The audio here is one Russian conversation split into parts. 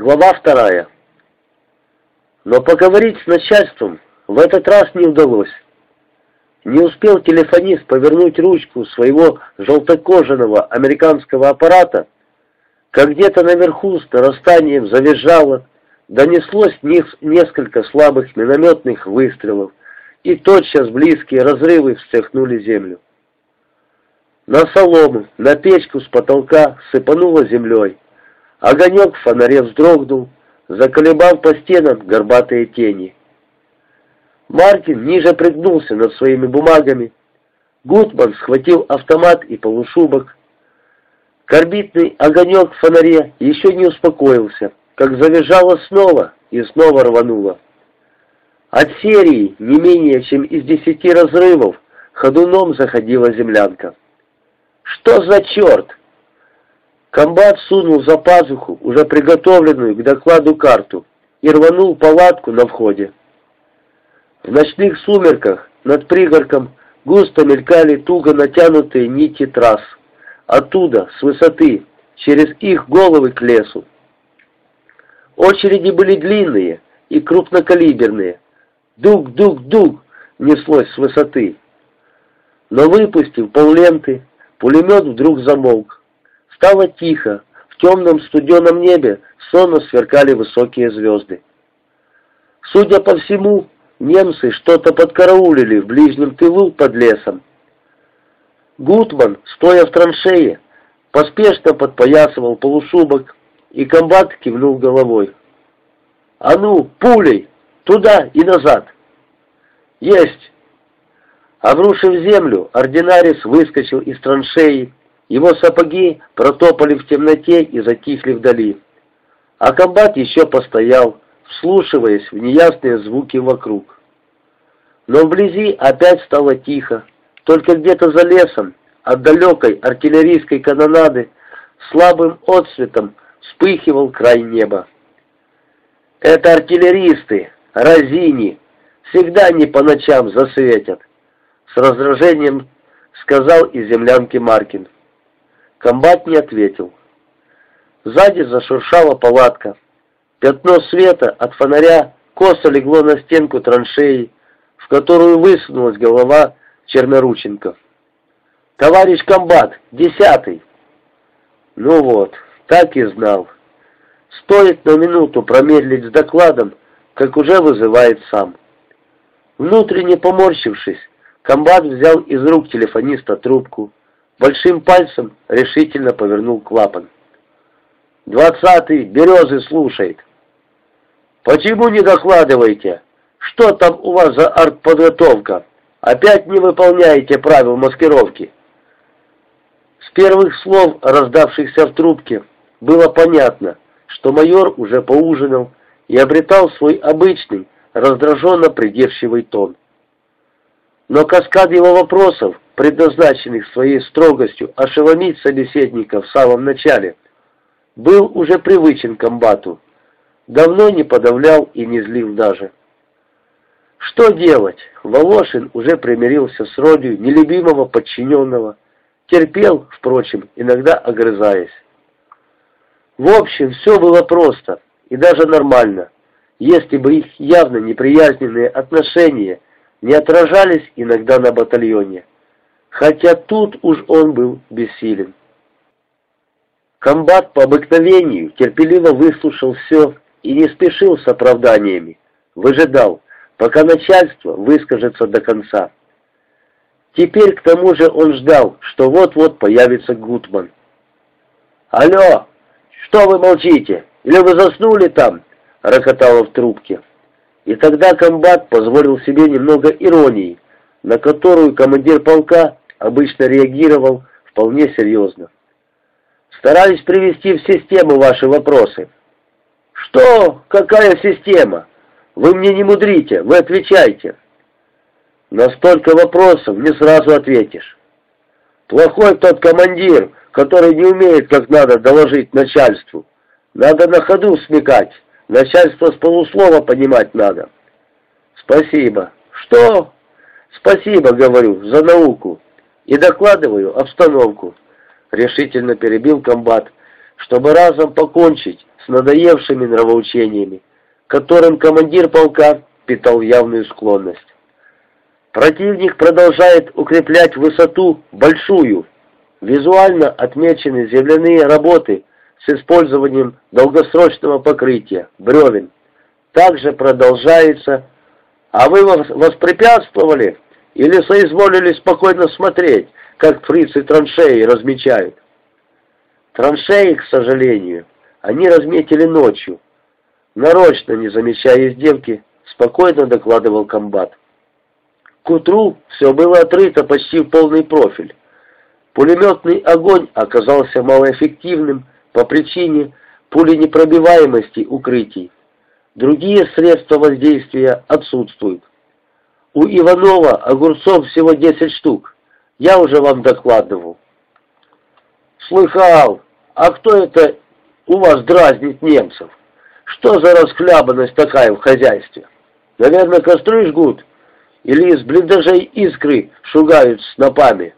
Глава вторая. Но поговорить с начальством в этот раз не удалось. Не успел телефонист повернуть ручку своего желтокожего американского аппарата, как где-то наверху с нарастанием завизжало, донеслось несколько слабых минометных выстрелов, и тотчас близкие разрывы встряхнули землю. На солому, на печку с потолка сыпануло землей. Огонек в фонаре вздрогнул, заколебав по стенам горбатые тени. Мартин ниже пригнулся над своими бумагами. Гутман схватил автомат и полушубок. Корбитный огонек в фонаре еще не успокоился, как завизжало снова и снова рвануло. От серии не менее чем из десяти разрывов ходуном заходила землянка. «Что за черт?» Комбат сунул за пазуху уже приготовленную к докладу карту и рванул палатку на входе. В ночных сумерках над пригорком густо мелькали туго натянутые нити трасс. Оттуда, с высоты, через их головы к лесу. Очереди были длинные и крупнокалиберные. Дуг-дуг-дуг неслось с высоты. Но выпустив полленты, пулемет вдруг замолк. Стало тихо, в темном студеном небе сонно сверкали высокие звезды. Судя по всему, немцы что-то подкараулили в ближнем тылу под лесом. Гутман, стоя в траншее, поспешно подпоясывал полушубок, и комбат кивнул головой. «А ну, пулей! Туда и назад!» «Есть!» Обрушив землю, ординарец выскочил из траншеи, его сапоги протопали в темноте и затихли вдали. А комбат еще постоял, вслушиваясь в неясные звуки вокруг. Но вблизи опять стало тихо. Только где-то за лесом, от далекой артиллерийской канонады, слабым отсветом вспыхивал край неба. «Это артиллеристы, разини, всегда они по ночам засветят», — с раздражением сказал из землянки Маркин. Комбат не ответил. Сзади зашуршала палатка. Пятно света от фонаря косо легло на стенку траншеи, в которую высунулась голова Чернорученко. «Товарищ комбат, десятый!» Ну вот, так и знал. Стоит на минуту промедлить с докладом, как уже вызывает сам. Внутренне поморщившись, комбат взял из рук телефониста трубку, большим пальцем решительно повернул клапан. «Двадцатый, березы слушает». «Почему не докладываете? Что там у вас за артподготовка? Опять не выполняете правил маскировки?» С первых слов, раздавшихся в трубке, было понятно, что майор уже поужинал и обретал свой обычный, раздраженно придирчивый тон. Но каскад его вопросов предназначенных своей строгостью ошеломить собеседника в самом начале, был уже привычен к комбату, давно не подавлял и не злил даже. Что делать? Волошин уже примирился с родью нелюбимого подчиненного, терпел, впрочем, иногда огрызаясь. В общем, все было просто и даже нормально, если бы их явно неприязненные отношения не отражались иногда на батальоне хотя тут уж он был бессилен. Комбат по обыкновению терпеливо выслушал все и не спешил с оправданиями, выжидал, пока начальство выскажется до конца. Теперь к тому же он ждал, что вот-вот появится Гутман. «Алло, что вы молчите? Или вы заснули там?» — рокотало в трубке. И тогда комбат позволил себе немного иронии, на которую командир полка обычно реагировал вполне серьезно. Старались привести в систему ваши вопросы. Что? Какая система? Вы мне не мудрите, вы отвечайте. На столько вопросов не сразу ответишь. Плохой тот командир, который не умеет как надо доложить начальству. Надо на ходу смекать. Начальство с полуслова понимать надо. Спасибо. Что? Спасибо, говорю, за науку и докладываю обстановку», — решительно перебил комбат, чтобы разом покончить с надоевшими нравоучениями, которым командир полка питал явную склонность. Противник продолжает укреплять высоту большую. Визуально отмечены земляные работы с использованием долгосрочного покрытия, бревен. Также продолжается... А вы воспрепятствовали или соизволили спокойно смотреть, как фрицы траншеи размечают? Траншеи, к сожалению, они разметили ночью. Нарочно, не замечая издевки, спокойно докладывал комбат. К утру все было отрыто почти в полный профиль. Пулеметный огонь оказался малоэффективным по причине пуленепробиваемости укрытий. Другие средства воздействия отсутствуют. У Иванова огурцов всего 10 штук. Я уже вам докладывал. Слыхал. А кто это у вас дразнит немцев? Что за расхлябанность такая в хозяйстве? Наверное, костры жгут? Или из блиндажей искры шугают снопами?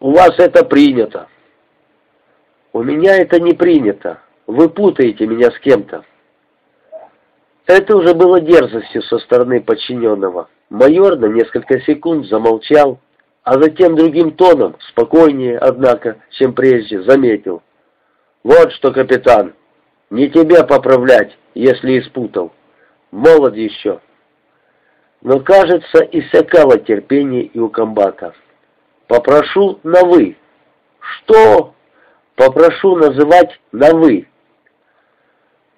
У вас это принято. У меня это не принято. Вы путаете меня с кем-то. Это уже было дерзостью со стороны подчиненного. Майор на несколько секунд замолчал, а затем другим тоном, спокойнее, однако, чем прежде, заметил. «Вот что, капитан, не тебе поправлять, если испутал. Молод еще». Но, кажется, иссякало терпение и у комбата. «Попрошу на «вы». «Что?» «Попрошу называть на «вы».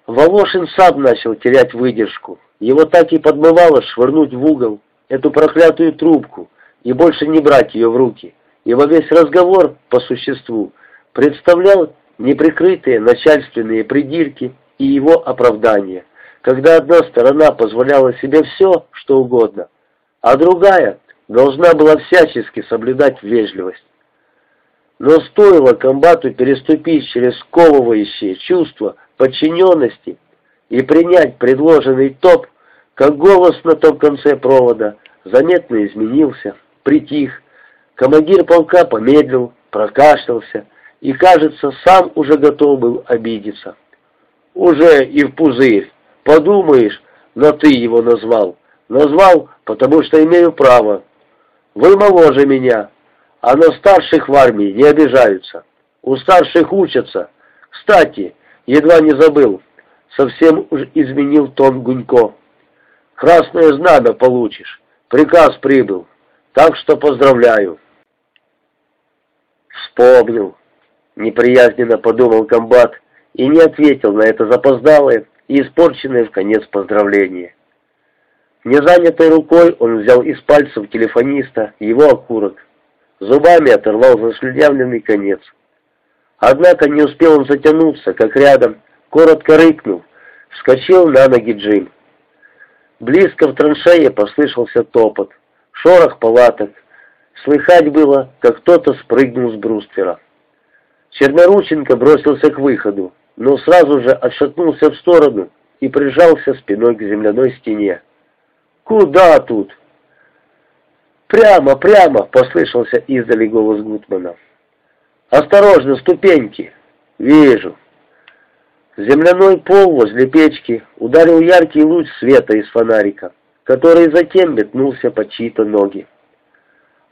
Волошин сам начал терять выдержку. Его так и подмывало швырнуть в угол эту проклятую трубку и больше не брать ее в руки. Его весь разговор, по существу, представлял неприкрытые начальственные придирки и его оправдания, когда одна сторона позволяла себе все, что угодно, а другая должна была всячески соблюдать вежливость. Но стоило комбату переступить через сковывающие чувства подчиненности и принять предложенный топ, как голос на том конце провода заметно изменился, притих. Командир полка помедлил, прокашлялся и, кажется, сам уже готов был обидеться. «Уже и в пузырь. Подумаешь, но ты его назвал. Назвал, потому что имею право. Вы моложе меня, а на старших в армии не обижаются. У старших учатся. Кстати, едва не забыл, совсем уж изменил тон Гунько. Красное знамя получишь. Приказ прибыл. Так что поздравляю. Вспомнил. Неприязненно подумал комбат и не ответил на это запоздалое и испорченное в конец поздравление. Незанятой рукой он взял из пальцев телефониста его окурок зубами оторвал заслюнявленный конец. Однако не успел он затянуться, как рядом, коротко рыкнув, вскочил на ноги Джим. Близко в траншее послышался топот, шорох палаток. Слыхать было, как кто-то спрыгнул с бруствера. Чернорученко бросился к выходу, но сразу же отшатнулся в сторону и прижался спиной к земляной стене. «Куда тут?» «Прямо, прямо!» — послышался издали голос Гутмана. «Осторожно, ступеньки!» «Вижу!» Земляной пол возле печки ударил яркий луч света из фонарика, который затем метнулся под чьи-то ноги.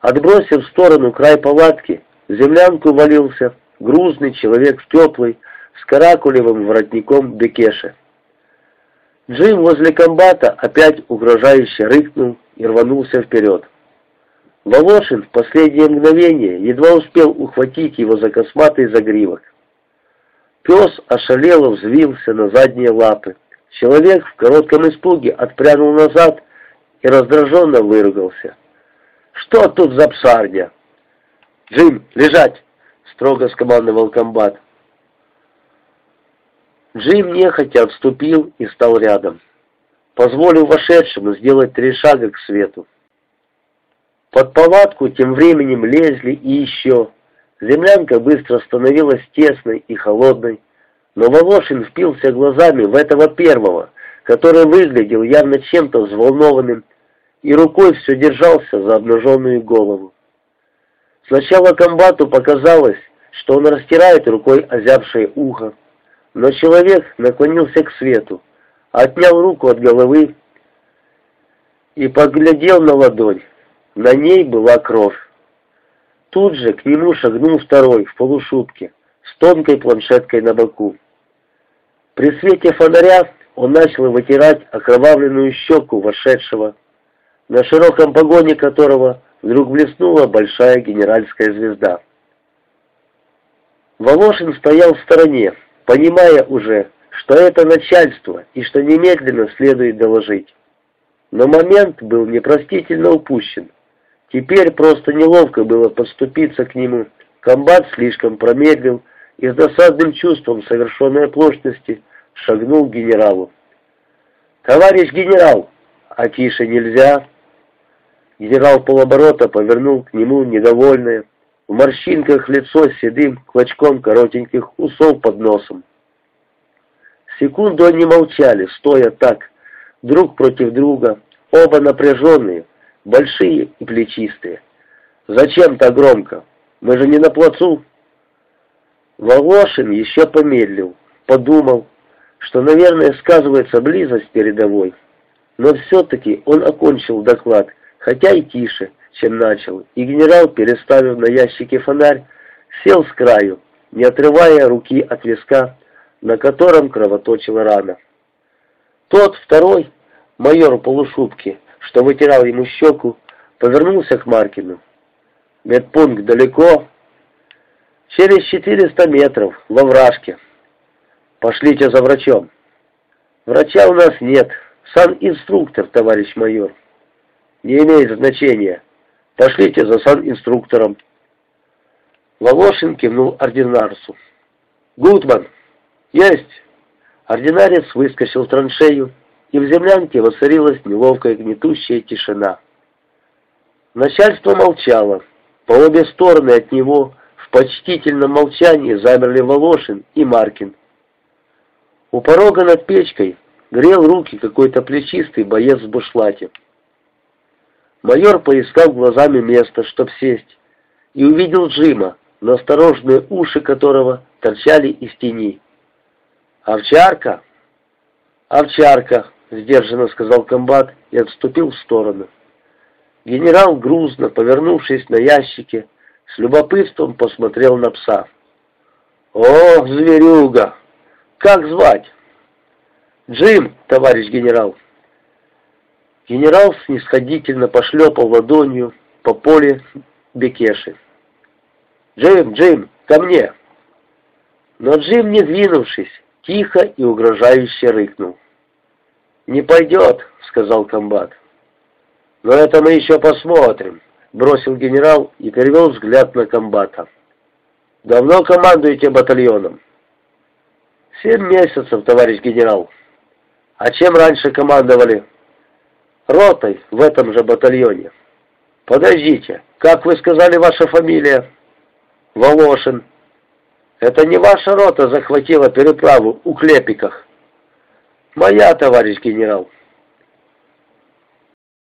Отбросив в сторону край палатки, в землянку валился грузный человек в теплый, с каракулевым воротником бекеше. Джим возле комбата опять угрожающе рыкнул и рванулся вперед. Волошин в последнее мгновение едва успел ухватить его за косматый загривок. Пес ошалело взвился на задние лапы. Человек в коротком испуге отпрянул назад и раздраженно выругался. «Что тут за псарня?» «Джим, лежать!» — строго скомандовал комбат. Джим нехотя отступил и стал рядом. Позволил вошедшему сделать три шага к свету. Под палатку тем временем лезли и еще. Землянка быстро становилась тесной и холодной, но Волошин впился глазами в этого первого, который выглядел явно чем-то взволнованным, и рукой все держался за обнаженную голову. Сначала комбату показалось, что он растирает рукой озябшее ухо, но человек наклонился к свету, отнял руку от головы и поглядел на ладонь. На ней была кровь. Тут же к нему шагнул второй в полушубке с тонкой планшеткой на боку. При свете фонаря он начал вытирать окровавленную щеку вошедшего, на широком погоне которого вдруг блеснула большая генеральская звезда. Волошин стоял в стороне, понимая уже, что это начальство и что немедленно следует доложить. Но момент был непростительно упущен. Теперь просто неловко было подступиться к нему. Комбат слишком промедлил и с досадным чувством совершенной оплошности шагнул к генералу. «Товарищ генерал!» «А тише нельзя!» Генерал полоборота повернул к нему недовольное, в морщинках лицо с седым клочком коротеньких усов под носом. Секунду они молчали, стоя так, друг против друга, оба напряженные, большие и плечистые. «Зачем так громко? Мы же не на плацу!» Волошин еще помедлил, подумал, что, наверное, сказывается близость передовой. Но все-таки он окончил доклад, хотя и тише, чем начал, и генерал, переставив на ящике фонарь, сел с краю, не отрывая руки от виска, на котором кровоточила рана. Тот второй, майор полушубки, что вытирал ему щеку, повернулся к Маркину. Медпункт далеко, через 400 метров, во вражке. Пошлите за врачом. Врача у нас нет, сан-инструктор, товарищ майор. Не имеет значения. Пошлите за сан-инструктором. Волошин кивнул ординарцу. «Гудман!» «Есть!» Ординарец выскочил траншею, и в землянке воцарилась неловкая гнетущая тишина. Начальство молчало. По обе стороны от него в почтительном молчании замерли Волошин и Маркин. У порога над печкой грел руки какой-то плечистый боец в бушлате. Майор поискал глазами место, чтоб сесть, и увидел Джима, настороженные уши которого торчали из тени. «Овчарка?» «Овчарка», — сдержанно сказал комбат и отступил в сторону. Генерал грузно, повернувшись на ящике, с любопытством посмотрел на пса. «О, зверюга! Как звать?» «Джим, товарищ генерал». Генерал снисходительно пошлепал ладонью по поле Бекеши. «Джим, Джим, ко мне!» Но Джим, не двинувшись, тихо и угрожающе рыкнул. «Не пойдет», — сказал комбат. «Но это мы еще посмотрим», — бросил генерал и перевел взгляд на комбата. «Давно командуете батальоном?» «Семь месяцев, товарищ генерал». «А чем раньше командовали?» ротой в этом же батальоне. Подождите, как вы сказали ваша фамилия? Волошин. Это не ваша рота захватила переправу у Клепиках? Моя, товарищ генерал.